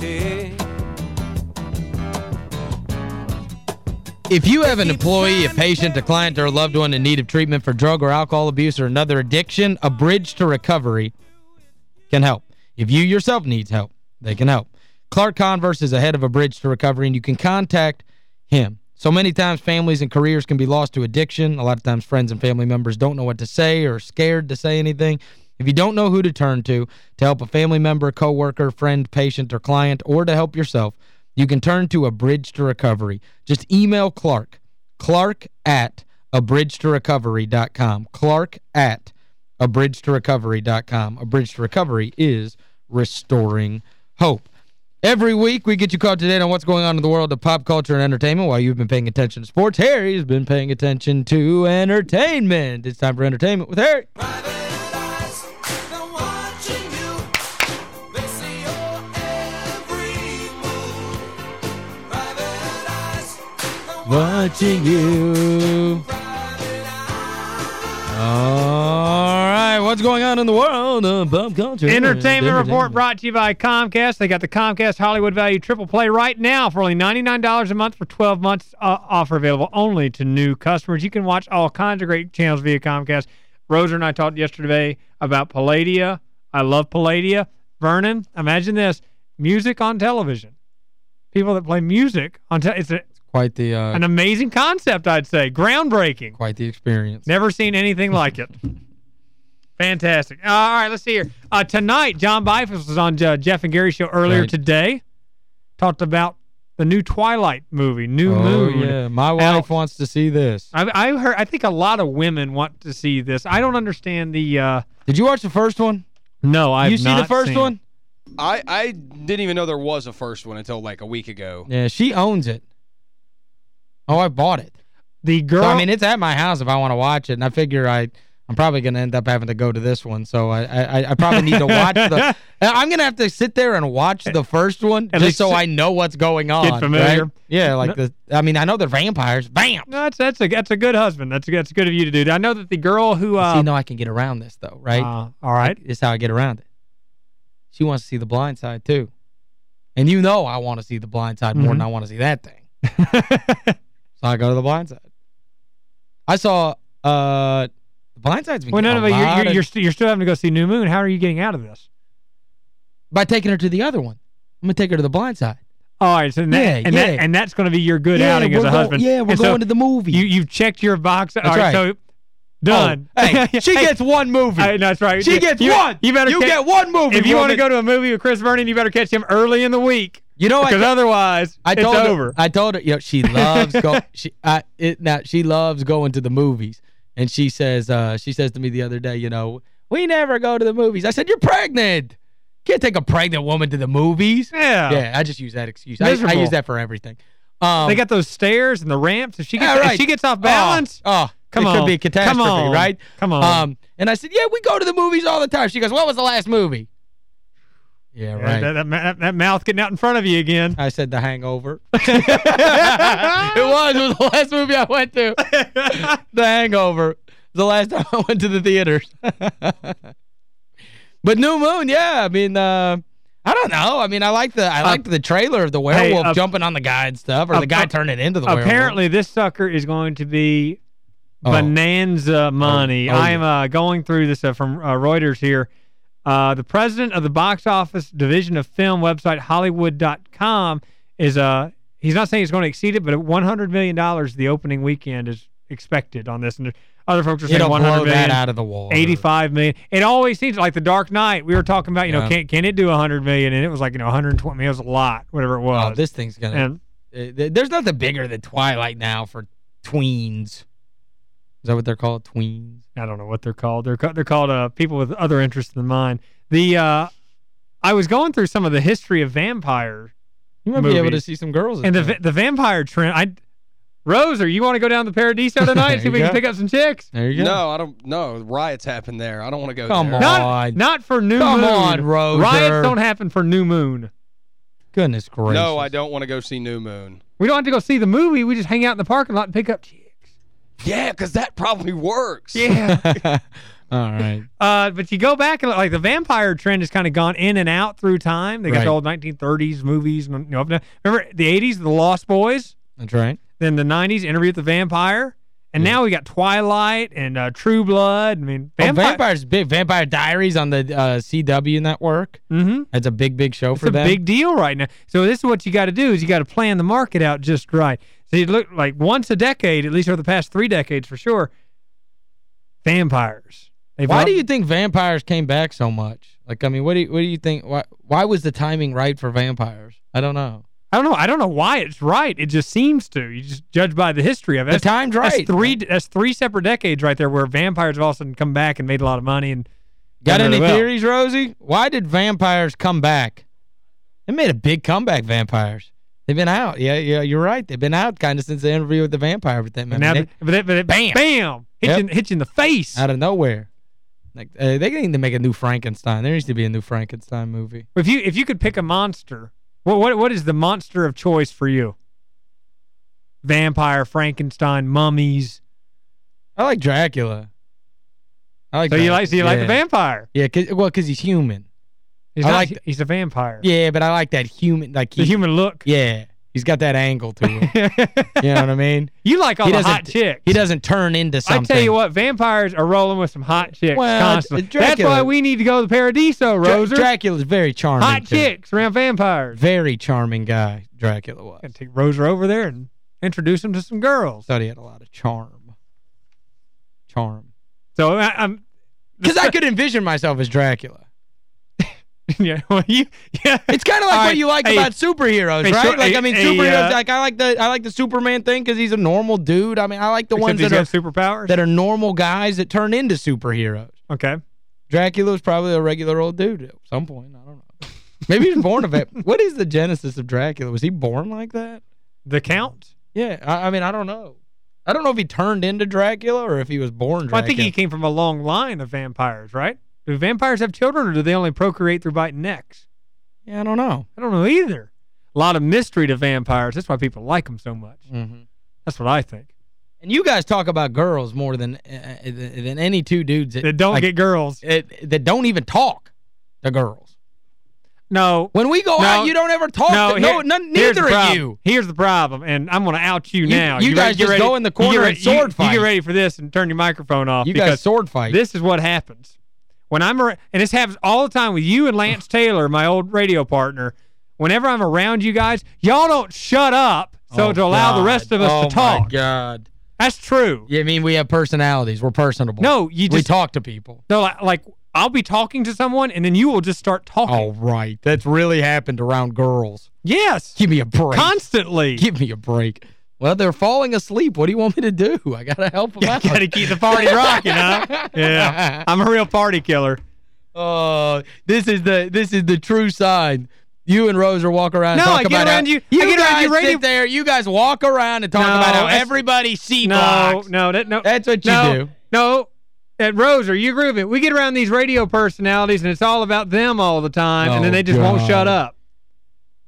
day. If you have an employee, a patient, a client, or a loved one in need of treatment for drug or alcohol abuse or another addiction, a bridge to recovery can help. If you yourself needs help, they can help. Clark Converse is ahead of a bridge to recovery, and you can contact him. So many times families and careers can be lost to addiction. A lot of times friends and family members don't know what to say or scared to say anything. If you don't know who to turn to to help a family member, coworker, friend, patient, or client, or to help yourself, you can turn to A Bridge to Recovery. Just email Clark. Clark at abridgetorecovery.com. Clark at abridgetorecovery.com. A Bridge to Recovery is restoring hope. Every week, we get you caught today on what's going on in the world of pop culture and entertainment. While you've been paying attention to sports, Harry's been paying attention to entertainment. It's time for entertainment with Harry. Watching you. All right, what's going on in the world of pop culture? Entertainment Report brought to you by Comcast. They got the Comcast Hollywood Value Triple Play right now for only $99 a month for 12 months. Uh, offer available only to new customers. You can watch all kinds of great channels via Comcast. Roser and I talked yesterday about Palladia. I love Palladia. Vernon, imagine this. Music on television. People that play music on te it's a, Quite the uh, an amazing concept, I'd say. Groundbreaking. quite the experience. Never seen anything like it. Fantastic. Uh, all right, let's see here. Uh, tonight, John Bifus was on uh, Jeff and Gary show earlier Right. today. Talked about the new Twilight movie, New oh, Moon. yeah. My Now- wife wants to see this. I, I heard. I think a lot of women want to see this. I don't understand the. Uh, Did you watch the first one? no, I. you see the first one? I, I didn't even know there was a first one until like a week ago. Yeah, she owns it. Oh, I bought it. The girl. So, I mean, it's at my house if I want to watch it, and I figure I, I'm probably going to end up having to go to this one, so I I, I probably need to watch the... I'm going to have to sit there and watch the first one At just so I know what's going on. Get familiar. right? Yeah, like the... I mean, I know they're vampires. Bam! no, that's that's a that's a good husband. That's that's good of you to do. I know that the girl who. Uh, see, you know I can get around this, though, right? uh, all right. This is how I get around it. She wants to see the blind side, too. And you know I want to see the blind side more Mhm. than I want to see that thing. So I go to the blind side. I saw uh the blind side's been well, no, no, but you're you're, of- you're, st you're still having to go see New Moon. How are you getting out of this? by taking her to the other one. I'm going to take her to the blind side. All right, so that, Yeah, and that yeah. and that's going to be your good yeah, outing as a go- husband. Yeah, we're And so going to the movie. You you've checked your box. All That's right, right. so done. Oh, hey, she gets one movie. hey, that's right. she gets you, one. You better You get one movie. If you want to go to a movie with Chris Vernon, you better catch him early in the week. You know Because otherwise, I told it's her, over. I told her, you know, she loves go she I it now she loves going to the movies. And she says uh she says to me the other day, you know, we never go to the movies. I said, "You're pregnant. Can't take a pregnant woman to the movies." yeah. Yeah, I just use that excuse. I, I use that for everything. Um They got those stairs and the ramps. If she gets yeah, right. if she gets off balance, Oh, oh, Come it on. could be a Come catastrophe, on. right? come on. Um, and I said, yeah, we go to the movies all the time. She goes, what was the last movie? Yeah, right. that, that, ma- that mouth getting out in front of you again. I said The Hangover. it was. It was the last movie I went to. The Hangover. Was the last time I went to the theaters. but New Moon, yeah. I mean, uh, I don't know. I mean, I like the I liked the trailer of the werewolf uh, jumping on the guy and stuff, or uh, the guy uh, turning into the werewolf. Apparently, this sucker is going to be Oh. bonanza money. oh, I am uh, going through this uh, from uh, Reuters here. Uh, the president of the box office division of film website Hollywood.com is uh he's not saying he's going to exceed it, but at 100 million dollars the opening weekend is expected on this. And other folks are saying It'll 100 blow that out of the wall. 85 million. It always seems like the Dark Knight. We were talking about, you know, can can it do 100 million? And it was like, you know, 120 million. It was a lot, whatever it was. Oh, this thing's going and to... There's nothing bigger than Twilight now for tweens. Is that what they're called? Tweens? I don't know what they're called. They're they're called uh, people with other interests than mine. The uh, I was going through some of the history of vampire You might be able to see some girls. and the there. the vampire trend. I Rose, are you want to go down to Paradiso tonight and see if we There can pick up some chicks? There you go. No, I don't know. Riots happen there. I don't want to go Come there. on. Not not for new Come moon. on, Roser. Riots don't happen for new moon. Goodness gracious. No, I don't want to go see New Moon. We don't have to go see the movie. We just hang out in the parking lot and pick up chicks. Yeah, because that probably works. Yeah. All right. Uh, but you go back and like the vampire trend has kind of gone in and out through time. They got Right. the old 1930s movies. You know, remember the 80s, The Lost Boys. That's right. Then the 90s, Interview with the Vampire. And now we got Twilight and uh, True Blood. I mean, Oh. Vampire's big. Vampire Diaries on the uh, CW network. Mm-hmm. That's a big, big show It's for a them. big deal right now. So this is what you got to do is you got to plan the market out just right. So you look like once a decade, at least over the past three decades for sure, vampires. They've Why do you think vampires came back so much? Like, I mean, what do you, what do you think? Why, why was the timing right for vampires? I don't know. I don't know. I don't know why it's right. It just seems to. You just judge by the history of it. The That's- time's That's right. three. That's three separate decades right there where vampires have all of a sudden come back and made a lot of money and Got any well. theories, Rosie? Why did vampires come back? They made a big comeback, vampires. They've been out. Yeah, yeah, you're right. They've been out kind of since the interview with the vampire with them. Now, they, the- but it, but it, Bam. bam, hit, Yep. you, hit you in the face. out of nowhere. Like uh, they need to make a new Frankenstein. There needs to be a new Frankenstein movie. If you if you could pick a monster, what what what is the monster of choice for you? Vampire, Frankenstein, mummies. I like Dracula. I like So you Dracula. like so you like the vampire? Yeah, cause, well, because he's human. He's I not, like- he's a vampire. Yeah, but I like that human. like the human look. Yeah, he's got that angle to him. you know what I mean? you like all he the hot chicks. He doesn't turn into something. I tell you what, vampires are rolling with some hot chicks Well, constantly. Dracula- That's why we need to go to Paradiso, Dra- Roser. Dracula's very charming. hot too. chicks around vampires. Very charming guy, Dracula was. Gotta take Roser over there and introduce him to some girls. Thought he had a lot of charm. Charm. So I, I'm Because I could envision myself as Dracula. yeah, well, you, yeah. It's kind of like All what right, you like about superheroes, right? like I mean, superheroes. uh, like I like the I like the Superman thing because he's a normal dude. I mean, I like the ones that are superpowers. that are normal guys that turn into superheroes. okay. Dracula was probably a regular old dude at some point. I don't know. Maybe he was born of it. What is the genesis of Dracula? Was he born like that? The Count? Yeah, I, I mean, I don't know. I don't know if he turned into Dracula or if he was born Dracula. Well, I think he came from a long line of vampires, right? Do vampires have children or do they only procreate through biting necks? Yeah, I don't know. I don't know either. A lot of mystery to vampires. That's why people like them so much. Mhm. That's what I think. And you guys talk about girls more than uh, than than any two dudes that, That don't like, get girls. it, that don't even talk to girls. No. When we go No. out, you don't ever talk. No, to, no, none, neither of you. Here's the problem, and I'm going to out you, You- now. you ready- guys get just ready- go in the corner and sword you, fight. You get ready for this and turn your microphone off. You because guys sword fight. This is what happens. When I'm and this happens all the time with you and Lance Taylor, my old radio partner. Whenever I'm around you guys, y'all don't shut up so Oh, to allow the rest of us oh to talk. my God. That's true. Yeah, I mean, we have personalities. We're personable. No, you just... we talk to people. no like, like I'll be talking to someone and then you will just start talking. Oh, right. That's really happened around girls. Yes. Give me a break. Constantly. Give me a break. Well, they're falling asleep. What do you want me to do? I got to help them out. Got to keep the party rocking, huh? Yeah. I'm a real party killer. Oh, this is the this is the true sign. You and Rose are walk around No, and talk I get about around how, you- I get around guys you radio- sit there. You guys walk around and talk No, about how everybody see No, blocks. no, that no. That's what you no, do. No. At Roser, you agree with. We get around these radio personalities and it's all about them all the time and then Oh, they just won't shut up.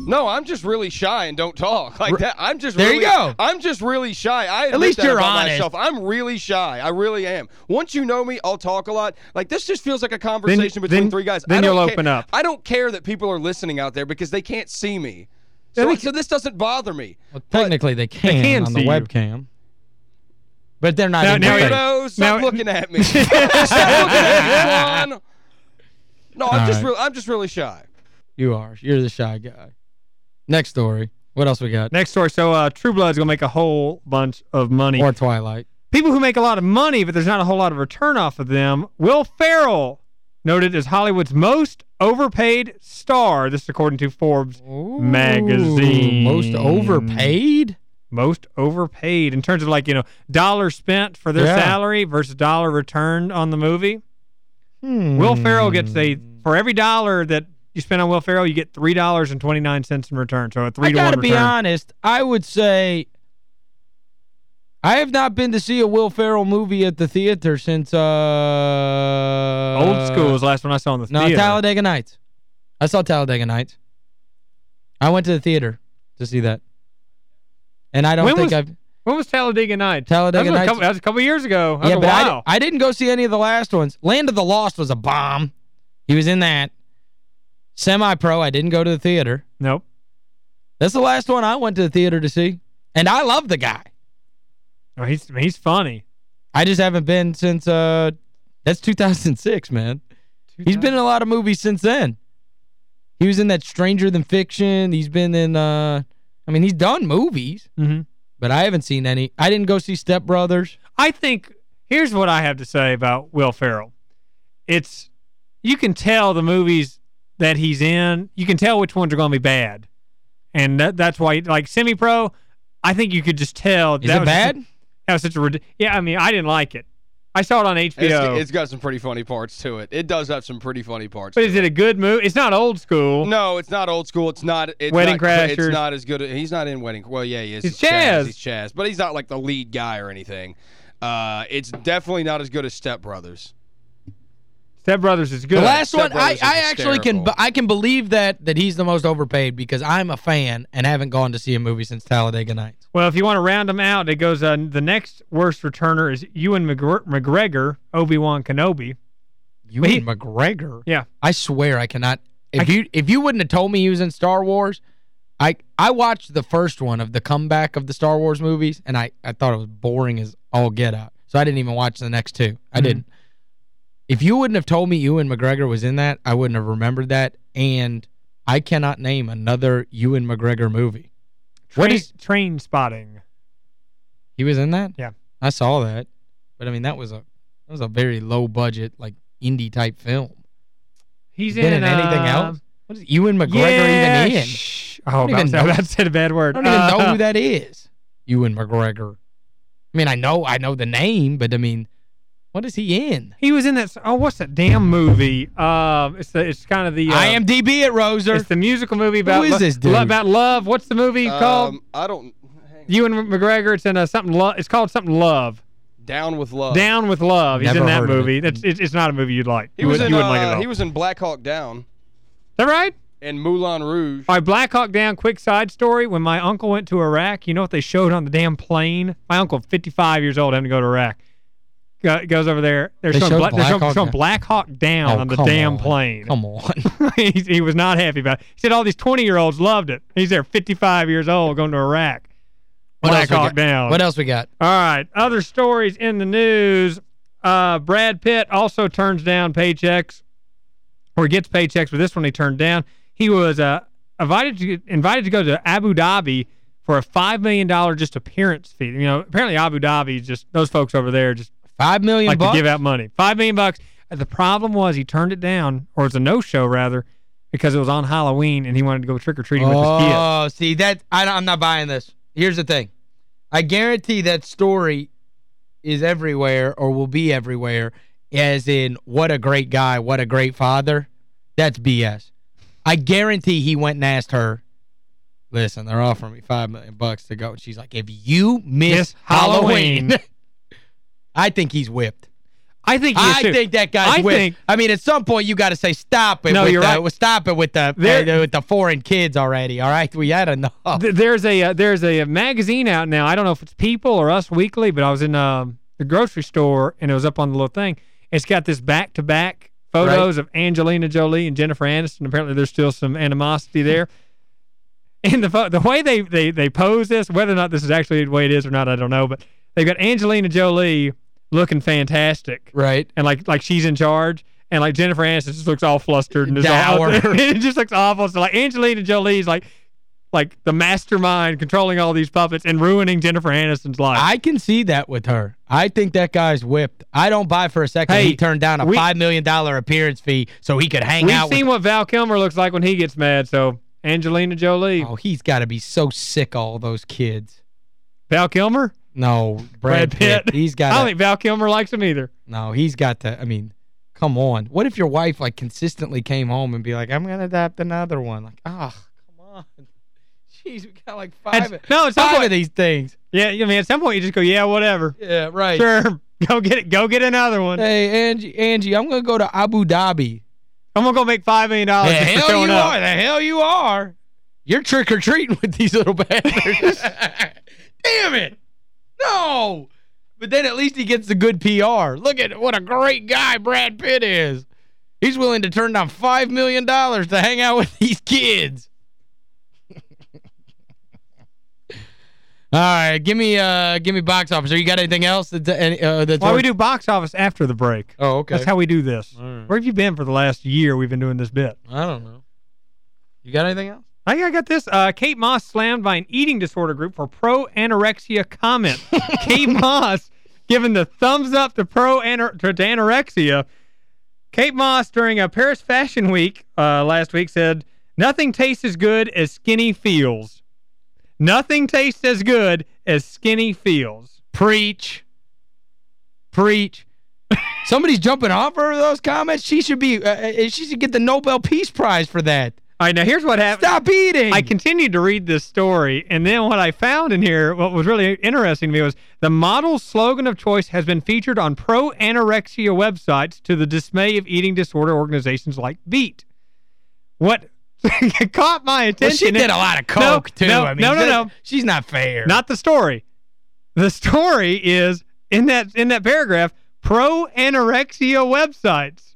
No, I'm just really shy and don't talk like that. I'm just There you really, go. I'm just really shy. I admit least you're honest. myself. I'm really shy. I really am. Once you know me, I'll talk a lot. Like this just feels like a conversation between then- three guys. then I don't you'll ca- open up. I don't care that people are listening out there because they can't see me. So, they so this doesn't bother me. Well, technically, they can, can on the see you. webcam. But they're not Now- in now your it- face. Weirdo, stop Now- looking at me. stop looking at me, Swan. No, I'm All just right. real I'm just really shy. You are. You're the shy guy. Next story. What else we got? Next story. So uh, True Blood's going to make a whole bunch of money. Or Twilight. People who make a lot of money, but there's not a whole lot of return off of them. Will Ferrell, noted as Hollywood's most overpaid star. This is according to Forbes magazine. Most overpaid? most overpaid in terms of like, you know, dollar spent for their Yeah. salary versus dollar returned on the movie. Hmm. Will Ferrell gets a for every dollar that you spend on Will Ferrell, you get three dollars and twenty nine cents in return. So a three I to one I gotta be honest. I would say I have not been to see a Will Ferrell movie at the theater since uh Old school was the last one I saw in the No, theater. Talladega Nights. I saw Talladega Nights. I went to the theater to see that. And I don't When think was- I've When was Talladega Nights? Talladega that was a Nights- Couple, that was a couple years ago. That yeah, but I, I didn't go see any of the last ones. Land of the Lost was a bomb. He was in that. Semi-Pro, I didn't go to the theater. nope. That's the last one I went to the theater to see. And I love the guy. Oh, he's he's funny. I just haven't been since, uh, that's 2006, man. He's been in a lot of movies since then. He was in that Stranger Than Fiction. He's been in, uh, I mean, he's done movies, Mhm. but I haven't seen any. I didn't go see Step Brothers. I think here's what I have to say about Will Ferrell. It's you can tell the movies that he's in, you can tell which ones are going to be bad. And that, that's why like Semi-Pro, I think you could just tell Is that it was bad? Just, that was such a Yeah, I mean, I didn't like it. I saw it on It's, HBO. it's got some pretty funny parts to it. It does have some pretty funny parts. but is it a good movie? It's not old school. No, it's not old school. It's not. It's Wedding not, cra- It's not as good. He's not in Wedding. Well, yeah, he is. He's It's Chaz. Chaz. He's Chaz, but he's not like the lead guy or anything. Uh, it's definitely not as good as Step Brothers. Step Brothers is good. The last Step one, I, Brothers I actually can. I can believe that that he's the most overpaid because I'm a fan and haven't gone to see a movie since Talladega Nights. Well, if you want to round them out, it goes uh, the next worst returner is Ewan McGr- McGregor, Obi-Wan Kenobi. But he- McGregor. Yeah. I swear I cannot if I- you if you wouldn't have told me he was in Star Wars, I I watched the first one of the comeback of the Star Wars movies and I I thought it was boring as all get out. So I didn't even watch the next two. I Mhm. didn't. If you wouldn't have told me Ewan McGregor was in that, I wouldn't have remembered that and I cannot name another Ewan McGregor movie. What Train, is Trainspotting? He was in that? Yeah. I saw that. But I mean that was a that was a very low budget like indie type film. He's Been in anything uh, else? What is Ewan McGregor yeah, even in? shh. Oh, don't about, even know. about to say a bad word. I don't even know Uh, who that is. Ewan McGregor. I mean, I know I know the name, but I mean, what is he in? He was in that. Oh, what's that damn movie? Um, it's the, it's kind of the. Uh, IMDb at Roser. It's the musical movie about is lo- this dude? lo- about love. What's the movie called? Um, I don't. hang on. Ewan McGregor. It's in a something. Lo- it's called something Love. Down with Love. Down with Love. He's Never in that heard of it. movie. It's, it's it's not a movie you'd like. He you was would, in. you wouldn't like it uh, at all. he was in Black Hawk Down Is that right? and Moulin Rouge. All right, Black Hawk Down, quick side story. When my uncle went to Iraq, you know what they showed on the damn plane? My uncle, 55 years old, having to go to Iraq. Go, goes over there. They're They showing, Bla- they're Black showing, Hawk showing Down. Black Hawk Down Oh, on the damn on. plane. Come on. he, he was not happy about it. He said all these 20-year-olds loved it. He's there 55 years old going to Iraq. What Black else we Hawk got? Down. What else we got? All right. Other stories in the news. Uh, Brad Pitt also turns down paychecks or gets paychecks, but this one he turned down. He was uh, invited to invited to go to Abu Dhabi for a $5 million just appearance fee. You know, apparently Abu Dhabi, just those folks over there just Five million like bucks? to give out money. 5 million bucks. The problem was he turned it down, or it's a no-show rather, because it was on Halloween and he wanted to go trick-or-treating with his kids. Oh, see, that I, I'm not buying this. Here's the thing. I guarantee that story is everywhere or will be everywhere as in what a great guy, what a great father. That's BS. I guarantee he went and asked her, listen, they're offering me 5 million bucks to go. And she's like, if you miss Miss Halloween, Halloween. I think he's whipped. I think I too. think that guy's I whipped. think- I mean, at some point, you got to say, stop it No, with you're the, right. Stop it with the, There- uh, with the foreign kids already, all right? We had enough. Th- there's a uh, there's a magazine out now. I don't know if it's People or Us Weekly, but I was in um, the grocery store and it was up on the little thing. It's got this back-to-back photos of Angelina Jolie and Jennifer Aniston. Apparently, there's still some animosity there. And the the way they, they they pose this, whether or not this is actually the way it is or not, I don't know. But they've got Angelina Jolie looking fantastic, Right. and like like she's in charge. And like Jennifer Aniston just looks all flustered and is all, Dour. it just looks awful. So like Angelina Jolie's like like the mastermind controlling all these puppets and ruining Jennifer Aniston's life. I can see that with her. I think that guy's whipped. I don't buy for a second Hey, he turned down a we- $5 million appearance fee so he could hang out. We've seen what Val Kilmer looks like when he gets mad. So Angelina Jolie, Oh, he's got to be so sick all those kids. Val Kilmer, No, Brad, Brad Pitt. He's got I don't to... think Val Kilmer likes him either. No, he's got to... I mean, come on. What if your wife, like, consistently came home and be like, I'm going to adopt another one? Like, oh, come on. Jeez, we got like five, At- no, at some five point- of these things. Yeah, I mean at some point you just go, yeah, whatever. Yeah, right. Sure, go get it. Go get another one. Hey, Angie, Angie, I'm going to go to Abu Dhabi. I'm gonna go make five million dollars The hell you up. are. The hell you are. You're trick-or-treating with these little bastards. Damn it. No! But then at least he gets the good PR. Look at what a great guy Brad Pitt is. He's willing to turn down $5 million to hang out with these kids. All right, give me uh give me box office. Are you got anything else that uh, that's Why we do box office after the break. Oh, okay. That's how we do this. Right. Where have you been for the last year we've been doing this bit? I don't know. You got anything else? I I got this. Uh, Kate Moss slammed by an eating disorder group for pro-anorexia comment. Kate Moss giving the thumbs up to pro-anorexia. To anorexia. Kate Moss, during a Paris Fashion Week uh, last week, said, Nothing tastes as good as skinny feels. Nothing tastes as good as skinny feels. Preach. Preach. Somebody's jumping off her those comments. She should be uh, uh, she should get the Nobel Peace Prize for that. All right, now here's what happened. Stop eating. I continued to read this story, and then what I found in here, what was really interesting to me was the model's slogan of choice has been featured on pro-anorexia websites to the dismay of eating disorder organizations like Beat. What caught my attention... well, she did a lot of coke No, too. no, I mean, no, no, no. She's not fair. Not the story. The story is, in that in that paragraph, pro-anorexia websites.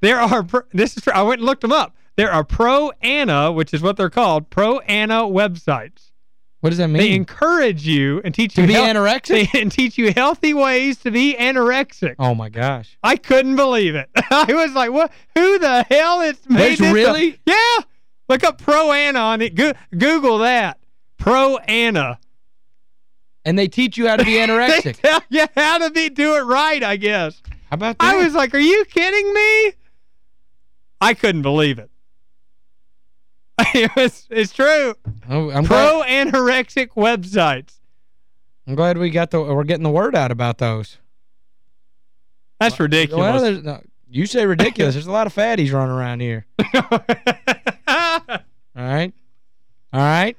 There are, this is true, I went and looked them up. There are pro-ana, which is what they're called, pro-ana websites. What does that mean? They encourage you and teach to you be anorexic? they- and teach you healthy ways to be anorexic. oh my gosh. I couldn't believe it. I was like, "What? Who the hell is made Wait, this up?" really? Yeah. Look up Pro Ana on it. Go Google that. Pro Ana. And they teach you how to be They anorexic. tell you how to be do it right, I guess. how about that? I was like, "Are you kidding me?" I couldn't believe it. it was, it's true. Oh, I'm glad, Pro anorexic websites. I'm glad we got the we're getting the word out about those. That's Well, ridiculous. there's no, you say ridiculous. There's a lot of fatties running around here. All right? All right?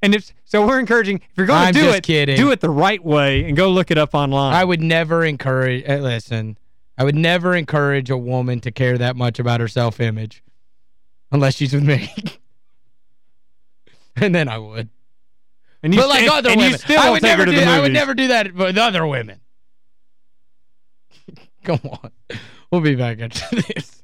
And if so, we're encouraging if you're going to do it, kidding. do it the right way and go look it up online. I would never encourage, eh, listen, I would never encourage a woman to care that much about her self-image unless she's with me. and then I would. and you but like other and still I would never do I would never do that with other women. Come on. We'll be back after this.